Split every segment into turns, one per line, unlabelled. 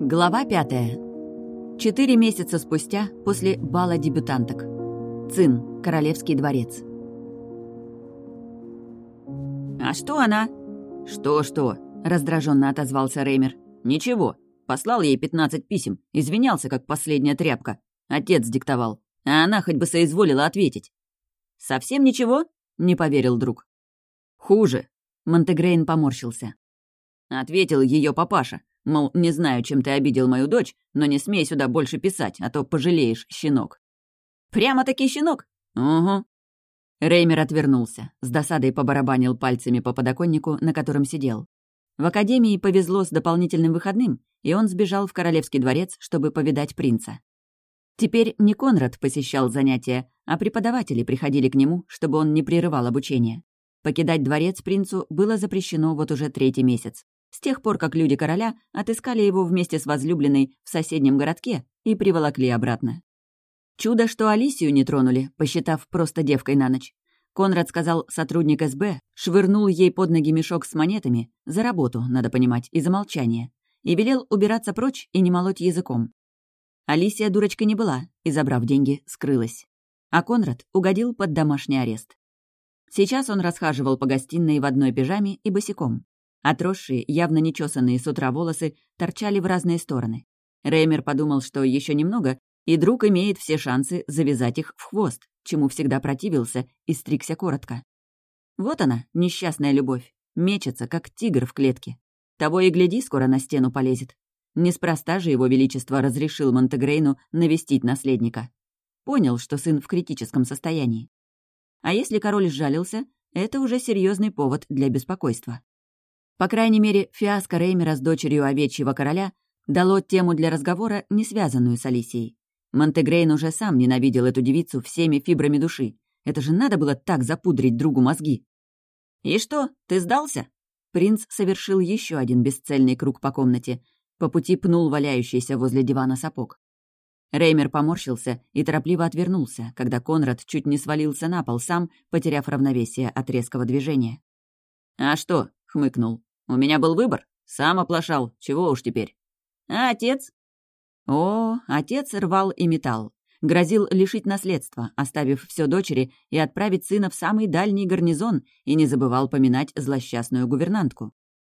Глава пятая. Четыре месяца спустя, после бала дебютанток. Цин, Королевский дворец.
«А что она?»
«Что-что?» — раздраженно отозвался Реймер. «Ничего. Послал ей пятнадцать писем, извинялся, как последняя тряпка. Отец диктовал. А она хоть бы соизволила ответить».
«Совсем ничего?» — не поверил друг.
«Хуже». Монтегрейн поморщился. Ответил ее папаша. Мол, не знаю, чем ты обидел мою дочь, но не смей сюда больше писать, а то пожалеешь, щенок».
«Прямо-таки щенок?»
«Угу». Реймер отвернулся, с досадой побарабанил пальцами по подоконнику, на котором сидел. В академии повезло с дополнительным выходным, и он сбежал в Королевский дворец, чтобы повидать принца. Теперь не Конрад посещал занятия, а преподаватели приходили к нему, чтобы он не прерывал обучение. Покидать дворец принцу было запрещено вот уже третий месяц с тех пор, как люди короля отыскали его вместе с возлюбленной в соседнем городке и приволокли обратно. Чудо, что Алисию не тронули, посчитав просто девкой на ночь. Конрад сказал, сотрудник СБ швырнул ей под ноги мешок с монетами, за работу, надо понимать, и за молчание, и велел убираться прочь и не молоть языком. Алисия дурочка не была и, забрав деньги, скрылась. А Конрад угодил под домашний арест. Сейчас он расхаживал по гостиной в одной пижаме и босиком. Отросшие, явно нечесанные с утра волосы торчали в разные стороны. Реймер подумал, что еще немного, и друг имеет все шансы завязать их в хвост, чему всегда противился и стригся коротко. Вот она, несчастная любовь, мечется, как тигр в клетке. Того и гляди, скоро на стену полезет. Неспроста же его величество разрешил Монтегрейну навестить наследника. Понял, что сын в критическом состоянии. А если король сжалился, это уже серьезный повод для беспокойства. По крайней мере, фиаско Реймера с дочерью овечьего короля дало тему для разговора, не связанную с Алисией. Монтегрейн уже сам ненавидел эту девицу всеми фибрами души. Это же надо было так запудрить другу мозги.
«И что, ты сдался?»
Принц совершил еще один бесцельный круг по комнате. По пути пнул валяющийся возле дивана сапог. Реймер поморщился и торопливо отвернулся, когда Конрад чуть не свалился на пол сам, потеряв равновесие от резкого движения.
«А что?» — хмыкнул. У меня был выбор. Сам оплошал. Чего уж теперь. А отец?
О, отец рвал и металл. Грозил лишить наследства, оставив все дочери и отправить сына в самый дальний гарнизон, и не забывал поминать злосчастную гувернантку.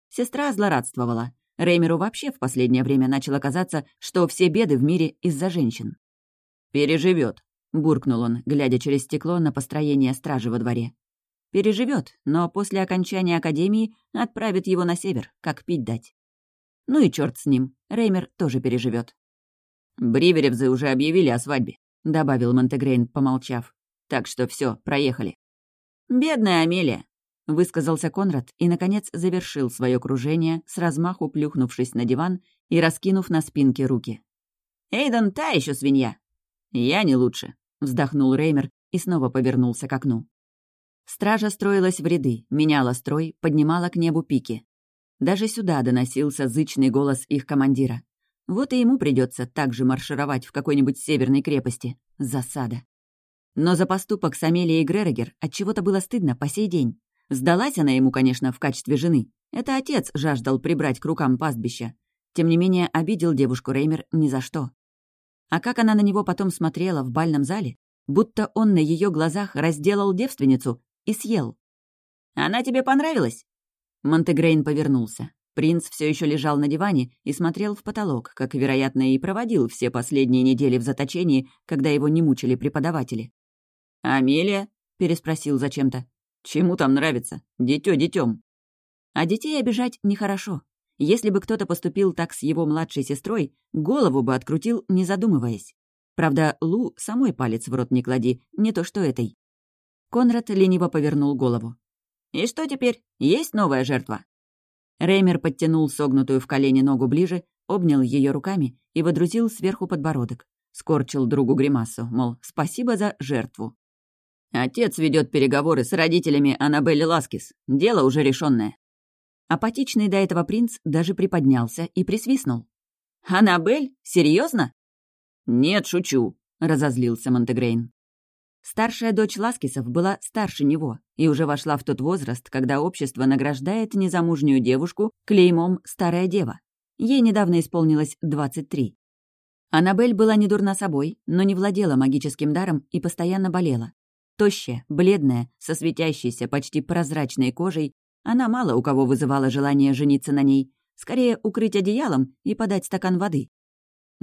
Сестра злорадствовала. Реймеру вообще в последнее время начало казаться, что все беды в мире из-за женщин.
«Переживет», —
буркнул он, глядя через стекло на построение стражи во дворе. Переживет, но после окончания академии отправит его на север, как пить дать. Ну и черт с ним, Реймер тоже переживет.
«Бриверевзы уже объявили о свадьбе», —
добавил Монтегрейн, помолчав. «Так что все, проехали».
«Бедная Амелия», —
высказался Конрад и, наконец, завершил свое кружение, с размаху плюхнувшись на диван и раскинув на спинке руки.
«Эйден та еще свинья».
«Я не лучше», — вздохнул Реймер и снова повернулся к окну. Стража строилась в ряды, меняла строй, поднимала к небу пики. Даже сюда доносился зычный голос их командира. Вот и ему придется также маршировать в какой-нибудь северной крепости. Засада. Но за поступок с Амелией Грерогер отчего-то было стыдно по сей день. Сдалась она ему, конечно, в качестве жены. Это отец жаждал прибрать к рукам пастбища. Тем не менее, обидел девушку Реймер ни за что. А как она на него потом смотрела в бальном зале, будто он на ее глазах разделал девственницу и съел.
«Она тебе понравилась?»
Монтегрейн повернулся. Принц все еще лежал на диване и смотрел в потолок, как, вероятно, и проводил все последние недели в заточении, когда его не мучили преподаватели.
«Амелия?» — переспросил зачем-то. «Чему там нравится? Дитё детём».
А детей обижать нехорошо. Если бы кто-то поступил так с его младшей сестрой, голову бы открутил, не задумываясь. Правда, Лу самой палец в рот не клади, не то что этой. Конрад лениво повернул голову.
«И что теперь? Есть новая жертва?»
Реймер подтянул согнутую в колени ногу ближе, обнял ее руками и водрузил сверху подбородок. Скорчил другу гримасу, мол, спасибо за жертву.
«Отец ведет переговоры с родителями Аннабелль Ласкис. Дело уже решенное.
Апатичный до этого принц даже приподнялся и присвистнул.
«Аннабель? Серьезно?
«Нет, шучу», — разозлился Монтегрейн. Старшая дочь Ласкисов была старше него и уже вошла в тот возраст, когда общество награждает незамужнюю девушку клеймом «старая дева». Ей недавно исполнилось 23. Аннабель была не дурна собой, но не владела магическим даром и постоянно болела. Тощая, бледная, со светящейся, почти прозрачной кожей, она мало у кого вызывала желание жениться на ней, скорее укрыть одеялом и подать стакан воды.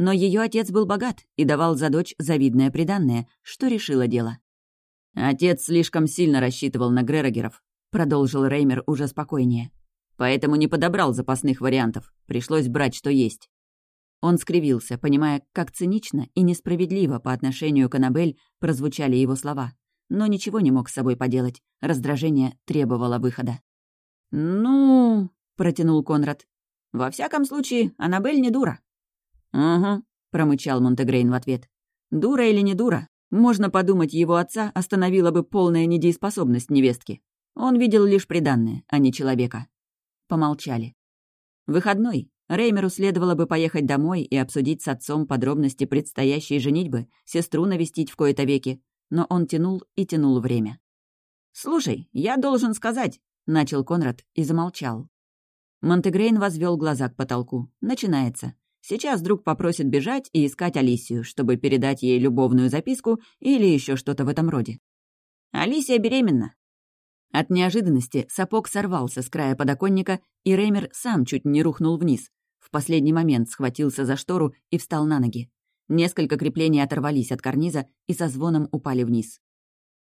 Но ее отец был богат и давал за дочь завидное приданное, что решило дело. «Отец слишком сильно рассчитывал на Грерогеров», — продолжил Реймер уже спокойнее. «Поэтому не подобрал запасных вариантов. Пришлось брать, что есть». Он скривился, понимая, как цинично и несправедливо по отношению к Аннабель прозвучали его слова. Но ничего не мог с собой поделать. Раздражение требовало выхода. «Ну...» — протянул Конрад. «Во всяком случае, Аннабель не дура. «Угу», — промычал Монтегрейн в ответ. «Дура или не дура? Можно подумать, его отца остановила бы полная недееспособность невестки. Он видел лишь приданное, а не человека». Помолчали. Выходной. Реймеру следовало бы поехать домой и обсудить с отцом подробности предстоящей женитьбы, сестру навестить в кои-то веки, но он тянул и тянул время. «Слушай, я должен сказать», — начал Конрад и замолчал. Монтегрейн возвел глаза к потолку. «Начинается. Сейчас друг попросит бежать и искать Алисию, чтобы передать ей любовную записку или еще что-то в этом роде. Алисия беременна. От неожиданности сапог сорвался с края подоконника, и Реймер сам чуть не рухнул вниз. В последний момент схватился за штору и встал на ноги. Несколько креплений оторвались от карниза и со звоном упали вниз.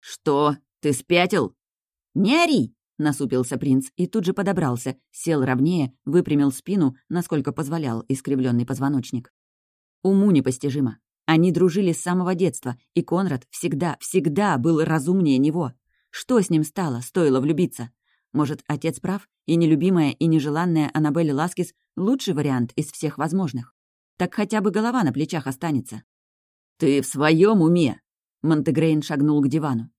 «Что? Ты спятил?» «Не ори!» Насупился принц и тут же подобрался, сел ровнее, выпрямил спину, насколько позволял искривленный позвоночник. Уму непостижимо. Они дружили с самого детства, и Конрад всегда, всегда был разумнее него. Что с ним стало, стоило влюбиться? Может, отец прав, и нелюбимая и нежеланная Аннабель Ласкис — лучший вариант из всех возможных? Так хотя бы голова на плечах останется. «Ты в своем уме?» Монтегрейн шагнул к дивану.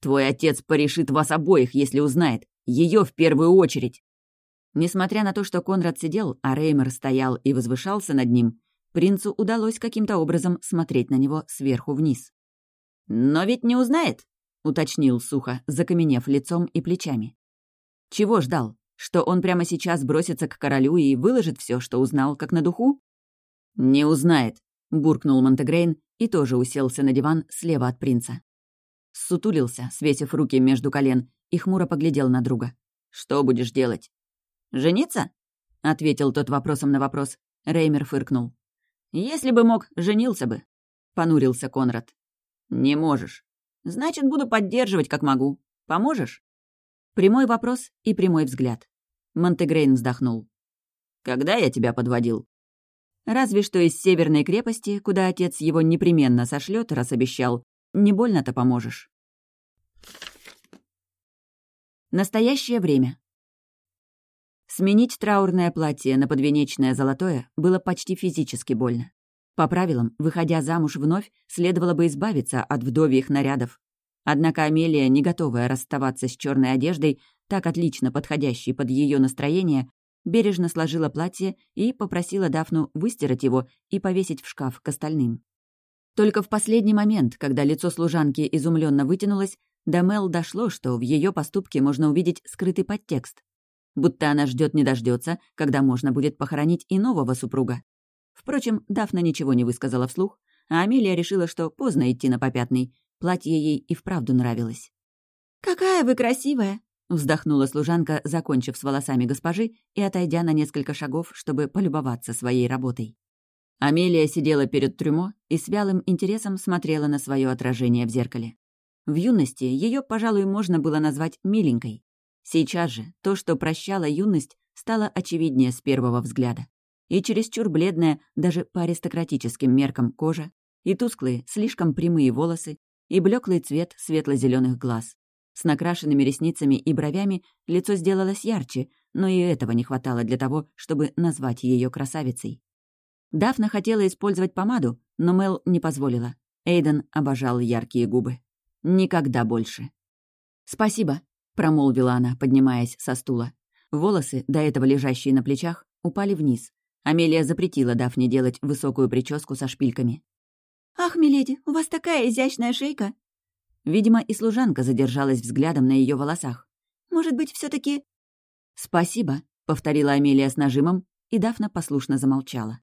«Твой отец порешит вас обоих, если узнает. Ее в первую очередь!» Несмотря на то, что Конрад сидел, а Реймер стоял и возвышался над ним, принцу удалось каким-то образом смотреть на него сверху вниз. «Но ведь не узнает», — уточнил сухо, закаменев лицом и плечами. Чего ждал? Что он прямо сейчас бросится к королю и выложит все, что узнал, как на духу? «Не узнает», — буркнул Монтегрейн и тоже уселся на диван слева от принца. Сутулился, свесив руки между колен, и хмуро поглядел на друга. «Что будешь делать?» «Жениться?» — ответил тот вопросом на вопрос. Реймер фыркнул. «Если бы мог, женился бы», — понурился Конрад. «Не можешь. Значит, буду поддерживать, как могу. Поможешь?» Прямой вопрос и прямой взгляд. Монтегрейн вздохнул. «Когда я тебя подводил?» Разве что из северной крепости, куда отец его непременно сошлет, раз обещал, не больно-то поможешь. Настоящее время. Сменить траурное платье на подвенечное золотое было почти физически больно. По правилам, выходя замуж вновь, следовало бы избавиться от вдовьих нарядов. Однако Амелия, не готовая расставаться с черной одеждой, так отлично подходящей под ее настроение, бережно сложила платье и попросила Дафну выстирать его и повесить в шкаф к остальным. Только в последний момент, когда лицо служанки изумленно вытянулось, до Мел дошло, что в ее поступке можно увидеть скрытый подтекст. Будто она ждет не дождется, когда можно будет похоронить и нового супруга. Впрочем, Дафна ничего не высказала вслух, а Амелия решила, что поздно идти на попятный. Платье ей и вправду нравилось. «Какая вы красивая!» — вздохнула служанка, закончив с волосами госпожи и отойдя на несколько шагов, чтобы полюбоваться своей работой. Амелия сидела перед трюмо и с вялым интересом смотрела на свое отражение в зеркале. В юности ее, пожалуй, можно было назвать миленькой. Сейчас же то, что прощала юность, стало очевиднее с первого взгляда. И чересчур бледная, даже по аристократическим меркам, кожа, и тусклые, слишком прямые волосы, и блеклый цвет светло зеленых глаз. С накрашенными ресницами и бровями лицо сделалось ярче, но и этого не хватало для того, чтобы назвать ее красавицей. Дафна хотела использовать помаду, но Мел не позволила. Эйден обожал яркие губы. Никогда больше. «Спасибо», — промолвила она, поднимаясь со стула. Волосы, до этого лежащие на плечах, упали вниз. Амелия запретила Дафне делать высокую прическу со шпильками. «Ах, миледи, у вас такая изящная шейка!» Видимо, и служанка задержалась взглядом на ее волосах.
«Может быть, все таки
«Спасибо», — повторила Амелия с нажимом, и Дафна послушно замолчала.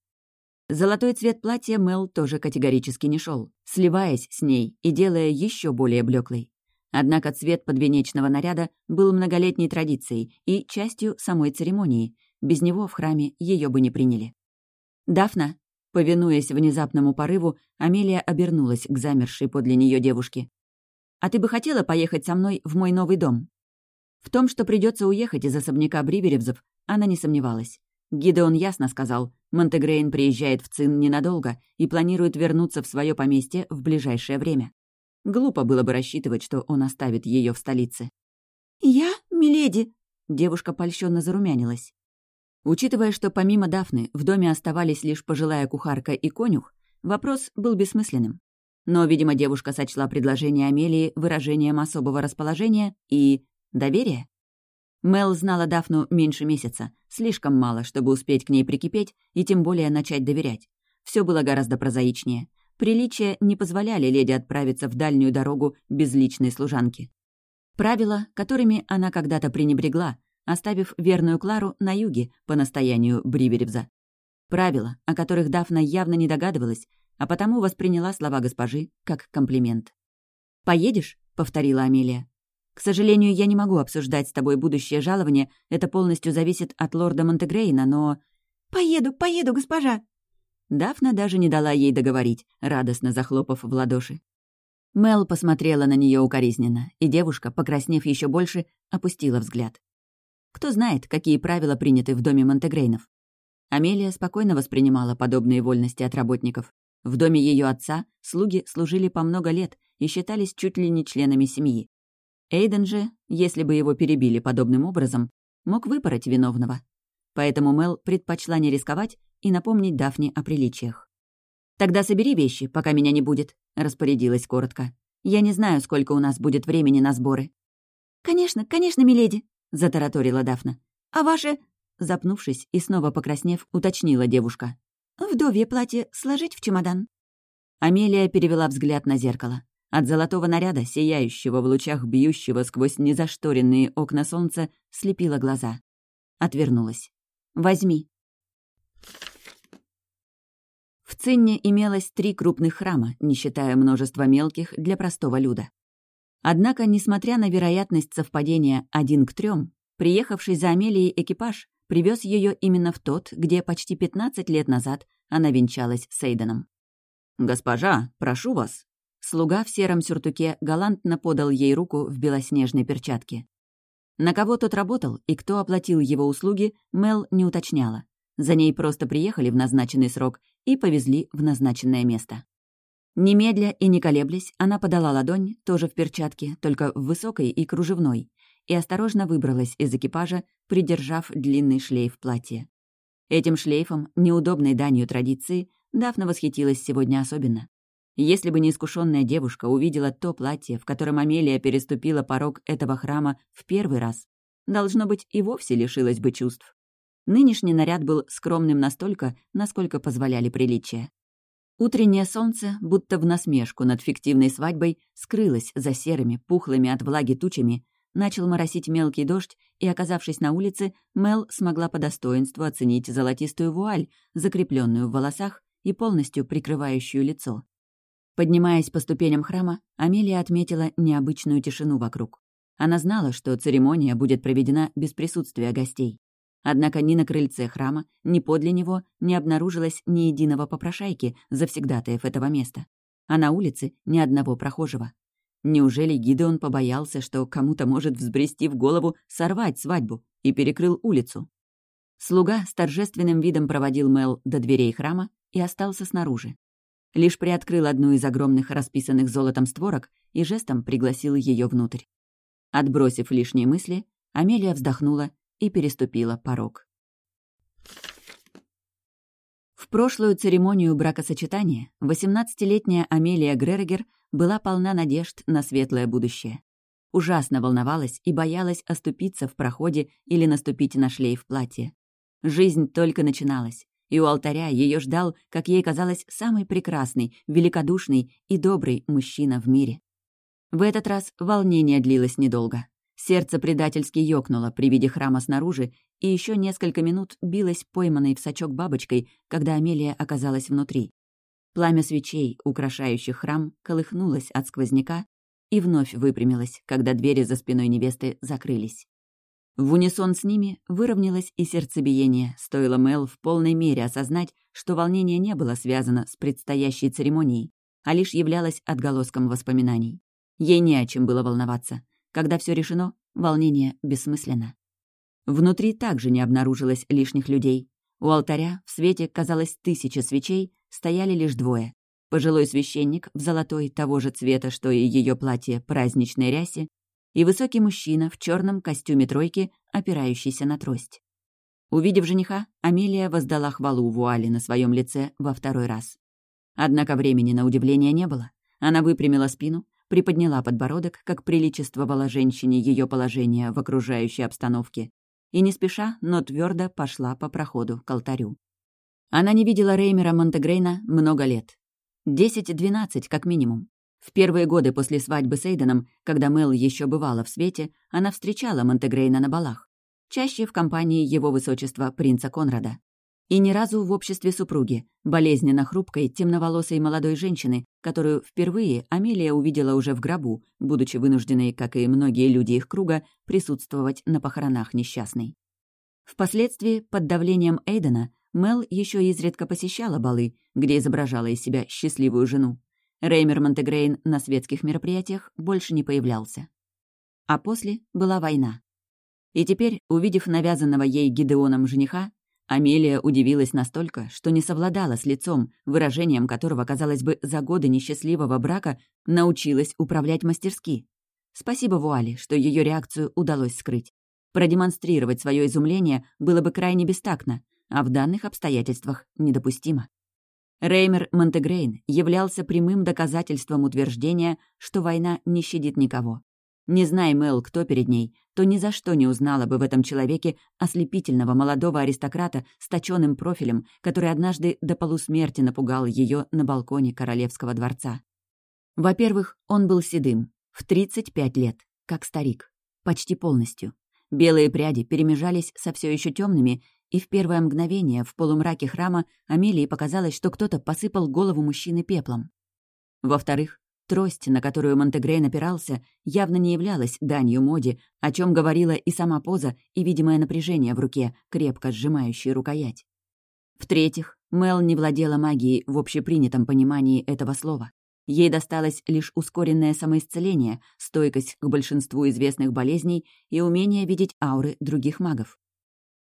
Золотой цвет платья Мел тоже категорически не шел, сливаясь с ней и делая еще более блеклой. Однако цвет подвенечного наряда был многолетней традицией и частью самой церемонии. Без него в храме ее бы не приняли. «Дафна», повинуясь внезапному порыву, Амелия обернулась к замершей подле нее девушке. «А ты бы хотела поехать со мной в мой новый дом?» В том, что придется уехать из особняка Бриверевзов, она не сомневалась. Гидеон ясно сказал, Монтегрейн приезжает в Цин ненадолго и планирует вернуться в свое поместье в ближайшее время. Глупо было бы рассчитывать, что он оставит ее в столице.
«Я, миледи?»
Девушка польщенно зарумянилась. Учитывая, что помимо Дафны в доме оставались лишь пожилая кухарка и конюх, вопрос был бессмысленным. Но, видимо, девушка сочла предложение Амелии выражением особого расположения и доверия. Мел знала Дафну меньше месяца, слишком мало, чтобы успеть к ней прикипеть и тем более начать доверять. Все было гораздо прозаичнее. Приличия не позволяли леди отправиться в дальнюю дорогу без личной служанки. Правила, которыми она когда-то пренебрегла, оставив верную Клару на юге по настоянию Бриверевза. Правила, о которых Дафна явно не догадывалась, а потому восприняла слова госпожи как комплимент. «Поедешь?» — повторила Амелия. «К сожалению, я не могу обсуждать с тобой будущее жалование, это полностью зависит от лорда Монтегрейна, но...»
«Поеду, поеду, госпожа!»
Дафна даже не дала ей договорить, радостно захлопав в ладоши. Мел посмотрела на нее укоризненно, и девушка, покраснев еще больше, опустила взгляд. Кто знает, какие правила приняты в доме Монтегрейнов. Амелия спокойно воспринимала подобные вольности от работников. В доме ее отца слуги служили по много лет и считались чуть ли не членами семьи. Эйден же, если бы его перебили подобным образом, мог выпороть виновного. Поэтому Мел предпочла не рисковать и напомнить Дафне о приличиях. «Тогда собери вещи, пока меня не будет», — распорядилась коротко. «Я не знаю, сколько у нас будет времени на сборы».
«Конечно, конечно, миледи», — затараторила
Дафна.
«А ваше...»
Запнувшись и снова покраснев, уточнила девушка.
«Вдовье платье сложить в чемодан?»
Амелия перевела взгляд на зеркало. От золотого наряда, сияющего в лучах бьющего сквозь незашторенные окна солнца, слепила глаза. Отвернулась. «Возьми», в Цинне имелось три крупных храма, не считая множества мелких для простого люда. Однако, несмотря на вероятность совпадения один к трем, приехавший за Амелией экипаж привез ее именно в тот, где почти 15 лет назад она венчалась с Эйденом. «Госпожа, прошу вас!» Слуга в сером сюртуке галантно подал ей руку в белоснежной перчатке. На кого тот работал и кто оплатил его услуги, Мел не уточняла. За ней просто приехали в назначенный срок и повезли в назначенное место. Немедля и не колеблясь, она подала ладонь, тоже в перчатке, только в высокой и кружевной, и осторожно выбралась из экипажа, придержав длинный шлейф платья. Этим шлейфом, неудобной данью традиции, Дафна восхитилась сегодня особенно. Если бы неискушенная девушка увидела то платье, в котором Амелия переступила порог этого храма в первый раз, должно быть, и вовсе лишилась бы чувств. Нынешний наряд был скромным настолько, насколько позволяли приличия. Утреннее солнце, будто в насмешку над фиктивной свадьбой, скрылось за серыми, пухлыми от влаги тучами, начал моросить мелкий дождь, и, оказавшись на улице, Мел смогла по достоинству оценить золотистую вуаль, закрепленную в волосах и полностью прикрывающую лицо. Поднимаясь по ступеням храма, Амелия отметила необычную тишину вокруг. Она знала, что церемония будет проведена без присутствия гостей. Однако ни на крыльце храма, ни подле него не обнаружилось ни единого попрошайки, завсегдатаев этого места. А на улице ни одного прохожего. Неужели Гидеон побоялся, что кому-то может взбрести в голову сорвать свадьбу и перекрыл улицу? Слуга с торжественным видом проводил Мел до дверей храма и остался снаружи. Лишь приоткрыл одну из огромных расписанных золотом створок и жестом пригласил ее внутрь. Отбросив лишние мысли, Амелия вздохнула и переступила порог. В прошлую церемонию бракосочетания 18-летняя Амелия Гререгер была полна надежд на светлое будущее. Ужасно волновалась и боялась оступиться в проходе или наступить на шлейф платья. Жизнь только начиналась, и у алтаря ее ждал, как ей казалось, самый прекрасный, великодушный и добрый мужчина в мире. В этот раз волнение длилось недолго. Сердце предательски ёкнуло при виде храма снаружи, и еще несколько минут билось пойманной в сачок бабочкой, когда Амелия оказалась внутри. Пламя свечей, украшающих храм, колыхнулось от сквозняка и вновь выпрямилось, когда двери за спиной невесты закрылись. В унисон с ними выровнялось и сердцебиение, стоило Мел в полной мере осознать, что волнение не было связано с предстоящей церемонией, а лишь являлось отголоском воспоминаний. Ей не о чем было волноваться. Когда все решено, волнение бессмысленно. Внутри также не обнаружилось лишних людей. У алтаря в свете, казалось, тысячи свечей, стояли лишь двое. Пожилой священник в золотой того же цвета, что и ее платье праздничной рясе, и высокий мужчина в черном костюме тройки, опирающийся на трость. Увидев жениха, Амелия воздала хвалу вуали на своем лице во второй раз. Однако времени на удивление не было. Она выпрямила спину, приподняла подбородок, как приличествовала женщине ее положение в окружающей обстановке, и не спеша, но твердо пошла по проходу к алтарю. Она не видела Реймера Монтегрейна много лет. Десять-двенадцать, как минимум. В первые годы после свадьбы с Эйденом, когда Мэл еще бывала в свете, она встречала Монтегрейна на балах. Чаще в компании его высочества принца Конрада. И ни разу в обществе супруги, болезненно хрупкой, темноволосой молодой женщины, которую впервые Амелия увидела уже в гробу, будучи вынужденной, как и многие люди их круга, присутствовать на похоронах несчастной. Впоследствии, под давлением Эйдена, Мел еще изредка посещала балы, где изображала из себя счастливую жену. Реймер Монтегрейн на светских мероприятиях больше не появлялся. А после была война. И теперь, увидев навязанного ей Гидеоном жениха, Амелия удивилась настолько, что не совладала с лицом, выражением которого, казалось бы, за годы несчастливого брака научилась управлять мастерски. Спасибо Вуале, что ее реакцию удалось скрыть. Продемонстрировать свое изумление было бы крайне бестактно, а в данных обстоятельствах недопустимо. Реймер Монтегрейн являлся прямым доказательством утверждения, что война не щадит никого. Не зная Мэл, кто перед ней, то ни за что не узнала бы в этом человеке ослепительного молодого аристократа с точенным профилем, который однажды до полусмерти напугал ее на балконе королевского дворца. Во-первых, он был седым, в 35 лет, как старик, почти полностью. Белые пряди перемежались со все еще темными, и в первое мгновение в полумраке храма Амелии показалось, что кто-то посыпал голову мужчины пеплом. Во-вторых, Трость, на которую Монтегрей напирался, явно не являлась данью моде, о чем говорила и сама поза, и видимое напряжение в руке, крепко сжимающей рукоять. В-третьих, Мел не владела магией в общепринятом понимании этого слова. Ей досталось лишь ускоренное самоисцеление, стойкость к большинству известных болезней и умение видеть ауры других магов.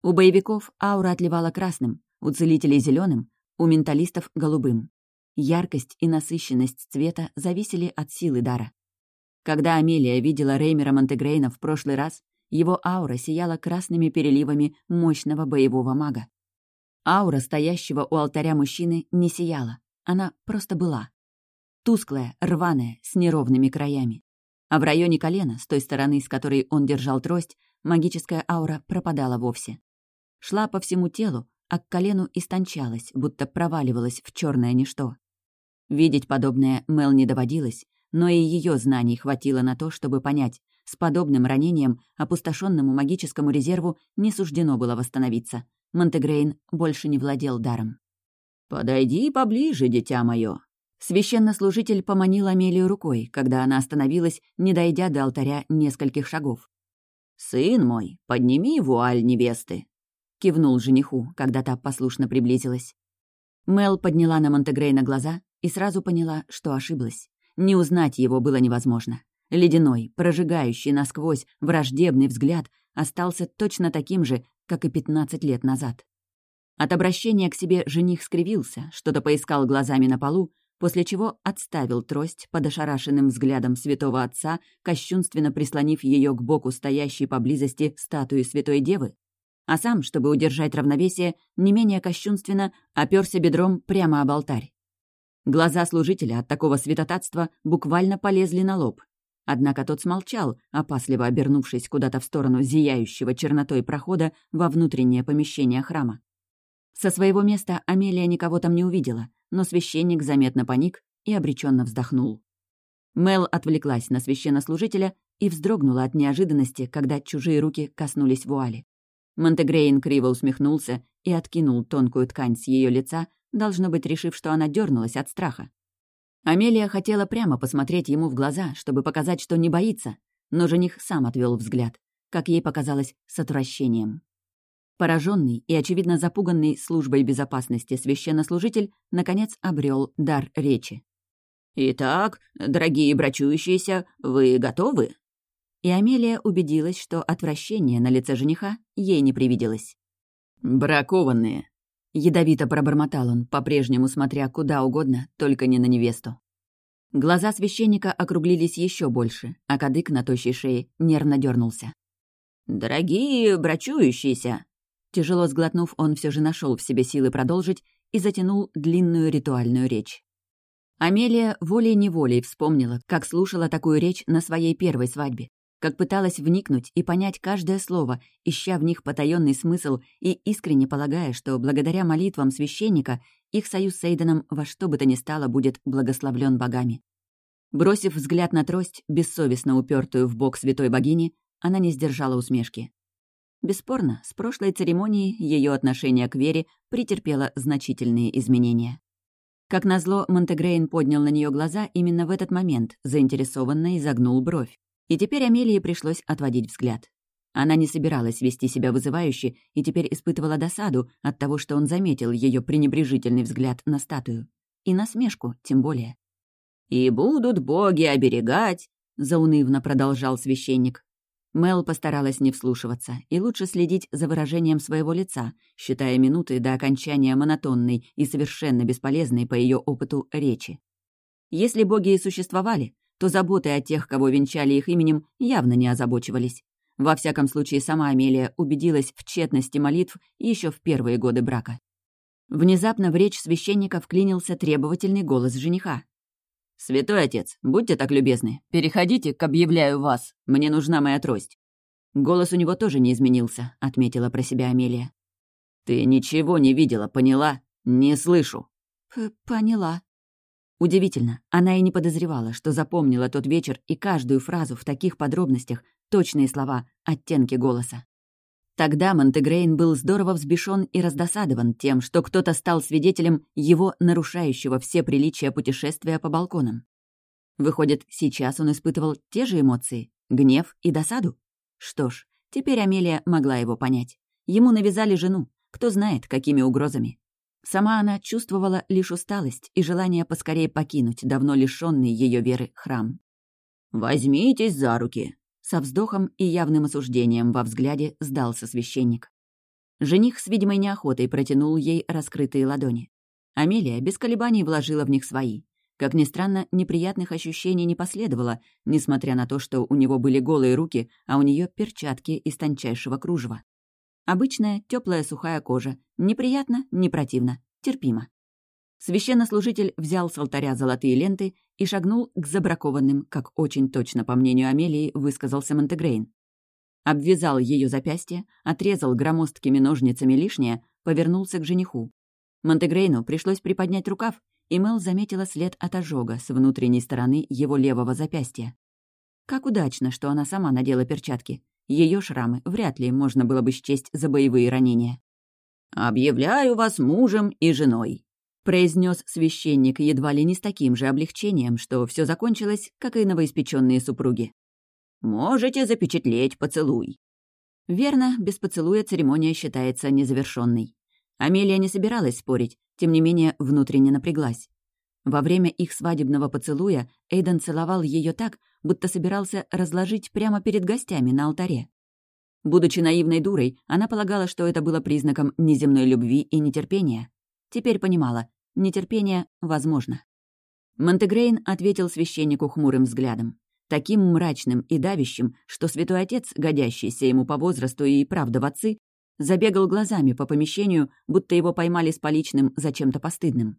У боевиков аура отливала красным, у целителей — зеленым, у менталистов — голубым. Яркость и насыщенность цвета зависели от силы дара. Когда Амелия видела Реймера Монтегрейна в прошлый раз, его аура сияла красными переливами мощного боевого мага. Аура стоящего у алтаря мужчины не сияла, она просто была. Тусклая, рваная, с неровными краями. А в районе колена, с той стороны, с которой он держал трость, магическая аура пропадала вовсе. Шла по всему телу, а к колену истончалась, будто проваливалась в черное ничто. Видеть подобное Мел не доводилось, но и ее знаний хватило на то, чтобы понять, с подобным ранением опустошенному магическому резерву не суждено было восстановиться. Монтегрейн больше не владел даром. «Подойди поближе, дитя мое. Священнослужитель поманил Амелию рукой, когда она остановилась, не дойдя до алтаря нескольких шагов. «Сын мой, подними вуаль невесты!» — кивнул жениху, когда та послушно приблизилась. Мел подняла на Монтегрейна глаза и сразу поняла, что ошиблась. Не узнать его было невозможно. Ледяной, прожигающий насквозь, враждебный взгляд остался точно таким же, как и пятнадцать лет назад. От обращения к себе жених скривился, что-то поискал глазами на полу, после чего отставил трость под ошарашенным взглядом святого отца, кощунственно прислонив ее к боку стоящей поблизости статуи святой девы, а сам, чтобы удержать равновесие, не менее кощунственно оперся бедром прямо об алтарь. Глаза служителя от такого святотатства буквально полезли на лоб. Однако тот смолчал, опасливо обернувшись куда-то в сторону зияющего чернотой прохода во внутреннее помещение храма. Со своего места Амелия никого там не увидела, но священник заметно паник и обреченно вздохнул. Мел отвлеклась на священнослужителя и вздрогнула от неожиданности, когда чужие руки коснулись вуали. Монтегрейн криво усмехнулся и откинул тонкую ткань с ее лица, должно быть, решив, что она дернулась от страха. Амелия хотела прямо посмотреть ему в глаза, чтобы показать, что не боится, но жених сам отвел взгляд, как ей показалось, с отвращением. Пораженный и, очевидно, запуганный службой безопасности священнослужитель, наконец обрел дар речи.
«Итак, дорогие брачующиеся, вы готовы?»
И Амелия убедилась, что отвращение на лице жениха ей не привиделось.
«Бракованные», —
ядовито пробормотал он, по-прежнему смотря куда угодно, только не на невесту. Глаза священника округлились еще больше, а кадык на тощей шее нервно дернулся.
«Дорогие брачующиеся!»
Тяжело сглотнув, он все же нашел в себе силы продолжить и затянул длинную ритуальную речь. Амелия волей-неволей вспомнила, как слушала такую речь на своей первой свадьбе, как пыталась вникнуть и понять каждое слово, ища в них потаенный смысл и искренне полагая, что благодаря молитвам священника их союз с Эйденом во что бы то ни стало будет благословлен богами. Бросив взгляд на трость, бессовестно упертую в бок святой богини, она не сдержала усмешки. Бесспорно, с прошлой церемонии ее отношение к вере претерпело значительные изменения. Как назло, Монтегрейн поднял на нее глаза именно в этот момент, заинтересованно изогнул бровь. И теперь Амелии пришлось отводить взгляд. Она не собиралась вести себя вызывающе и теперь испытывала досаду от того, что он заметил ее пренебрежительный взгляд на статую. И насмешку, тем более.
«И будут боги оберегать», — заунывно продолжал священник.
Мел постаралась не вслушиваться и лучше следить за выражением своего лица, считая минуты до окончания монотонной и совершенно бесполезной по ее опыту речи. Если боги и существовали, то заботы о тех, кого венчали их именем, явно не озабочивались. Во всяком случае, сама Амелия убедилась в тщетности молитв еще в первые годы брака. Внезапно в речь священника вклинился требовательный голос жениха.
«Святой отец, будьте так любезны, переходите к объявляю вас. Мне нужна моя трость».
Голос у него тоже не изменился, отметила про себя Амелия.
«Ты ничего не видела, поняла? Не слышу».
П «Поняла». Удивительно, она и не подозревала, что запомнила тот вечер и каждую фразу в таких подробностях, точные слова, оттенки голоса. Тогда Монтегрейн был здорово взбешен и раздосадован тем, что кто-то стал свидетелем его нарушающего все приличия путешествия по балконам. Выходит, сейчас он испытывал те же эмоции — гнев и досаду? Что ж, теперь Амелия могла его понять. Ему навязали жену, кто знает, какими угрозами. Сама она чувствовала лишь усталость и желание поскорее покинуть давно лишенный ее веры храм.
«Возьмитесь за руки»,
со вздохом и явным осуждением во взгляде сдался священник. Жених с видимой неохотой протянул ей раскрытые ладони. Амелия без колебаний вложила в них свои. Как ни странно, неприятных ощущений не последовало, несмотря на то, что у него были голые руки, а у нее перчатки из тончайшего кружева. Обычная, теплая сухая кожа. Неприятно, не противно, терпимо. Священнослужитель взял с алтаря золотые ленты и шагнул к забракованным, как очень точно, по мнению Амелии, высказался Монтегрейн. Обвязал ее запястье, отрезал громоздкими ножницами лишнее, повернулся к жениху. Монтегрейну пришлось приподнять рукав, и Мел заметила след от ожога с внутренней стороны его левого запястья. Как удачно, что она сама надела перчатки. Ее шрамы вряд ли можно было бы счесть за боевые ранения.
«Объявляю вас мужем и женой»,
произнес священник едва ли не с таким же облегчением, что все закончилось, как и новоиспеченные супруги.
«Можете запечатлеть поцелуй».
Верно, без поцелуя церемония считается незавершенной. Амелия не собиралась спорить, тем не менее внутренне напряглась. Во время их свадебного поцелуя Эйден целовал ее так, будто собирался разложить прямо перед гостями на алтаре. Будучи наивной дурой, она полагала, что это было признаком неземной любви и нетерпения. Теперь понимала, нетерпение возможно. Монтегрейн ответил священнику хмурым взглядом. Таким мрачным и давящим, что святой отец, годящийся ему по возрасту и правда в отцы, забегал глазами по помещению, будто его поймали с поличным за чем-то постыдным.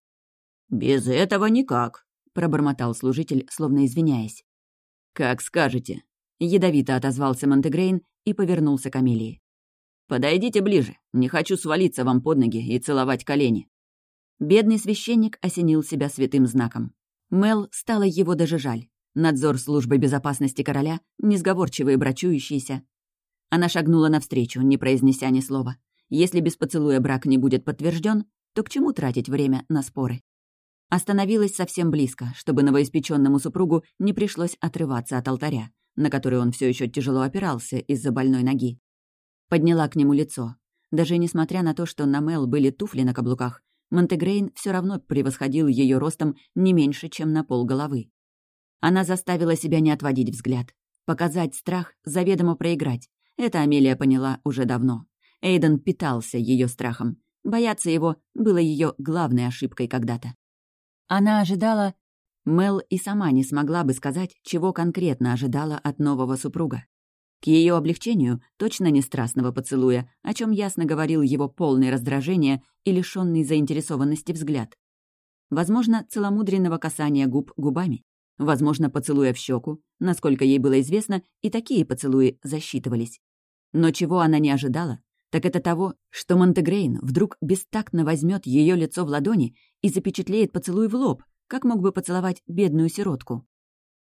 «Без этого никак», — пробормотал служитель, словно извиняясь.
«Как скажете», — ядовито отозвался Монтегрейн и повернулся к Амелии.
«Подойдите ближе, не хочу свалиться вам под ноги и целовать колени».
Бедный священник осенил себя святым знаком. Мел стало его даже жаль. надзор службы безопасности короля, несговорчивые брачующиеся. Она шагнула навстречу, не произнеся ни слова. Если без поцелуя брак не будет подтвержден, то к чему тратить время на споры? Остановилась совсем близко, чтобы новоиспеченному супругу не пришлось отрываться от алтаря, на который он все еще тяжело опирался из-за больной ноги. Подняла к нему лицо. Даже несмотря на то, что на Мел были туфли на каблуках, Монтегрейн все равно превосходил ее ростом не меньше, чем на пол головы. Она заставила себя не отводить взгляд. Показать страх, заведомо проиграть. Это Амелия поняла уже давно. Эйден питался ее страхом. Бояться его было ее главной ошибкой когда-то. Она ожидала... Мел и сама не смогла бы сказать, чего конкретно ожидала от нового супруга. К ее облегчению точно не страстного поцелуя, о чем ясно говорил его полный раздражения и лишенный заинтересованности взгляд. Возможно, целомудренного касания губ губами. Возможно, поцелуя в щеку. Насколько ей было известно, и такие поцелуи засчитывались. Но чего она не ожидала, так это того, что Монтегрейн вдруг бестактно возьмет ее лицо в ладони и запечатлеет поцелуй в лоб, как мог бы поцеловать бедную сиротку.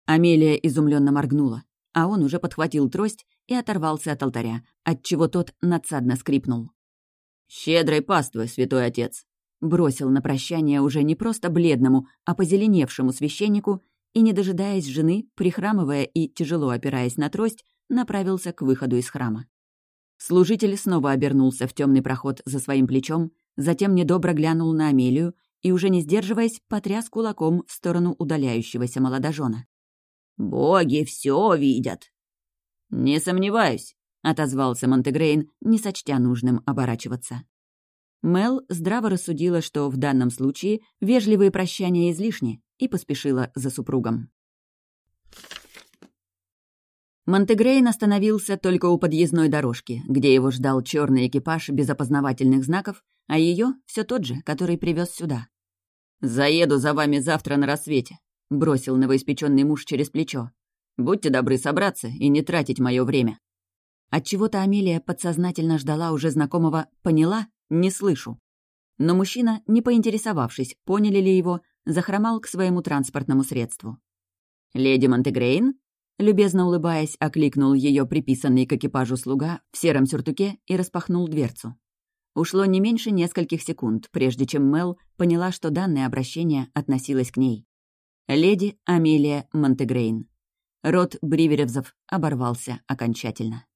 Амелия изумленно моргнула, а он уже подхватил трость и оторвался от алтаря, отчего тот надсадно скрипнул.
«Щедрой паствы, святой отец!»
бросил на прощание уже не просто бледному, а позеленевшему священнику и, не дожидаясь жены, прихрамывая и тяжело опираясь на трость, направился к выходу из храма. Служитель снова обернулся в темный проход за своим плечом, затем недобро глянул на Амелию и, уже не сдерживаясь, потряс кулаком в сторону удаляющегося молодожена.
«Боги все видят!»
«Не сомневаюсь», — отозвался Монтегрейн, не сочтя нужным оборачиваться. Мел здраво рассудила, что в данном случае вежливые прощания излишни, и поспешила за супругом. Монтегрейн остановился только у подъездной дорожки, где его ждал черный экипаж без опознавательных знаков, а ее все тот же, который привез сюда.
«Заеду за вами завтра на рассвете», — бросил новоиспеченный муж через плечо. «Будьте добры собраться и не тратить мое время».
Отчего-то Амелия подсознательно ждала уже знакомого «поняла, не слышу». Но мужчина, не поинтересовавшись, поняли ли его, захромал к своему транспортному средству. «Леди Монтегрейн?» Любезно улыбаясь, окликнул ее приписанный к экипажу слуга в сером сюртуке и распахнул дверцу. Ушло не меньше нескольких секунд, прежде чем Мел поняла, что данное обращение относилось к ней. Леди Амелия Монтегрейн. Род Бриверевзов оборвался окончательно.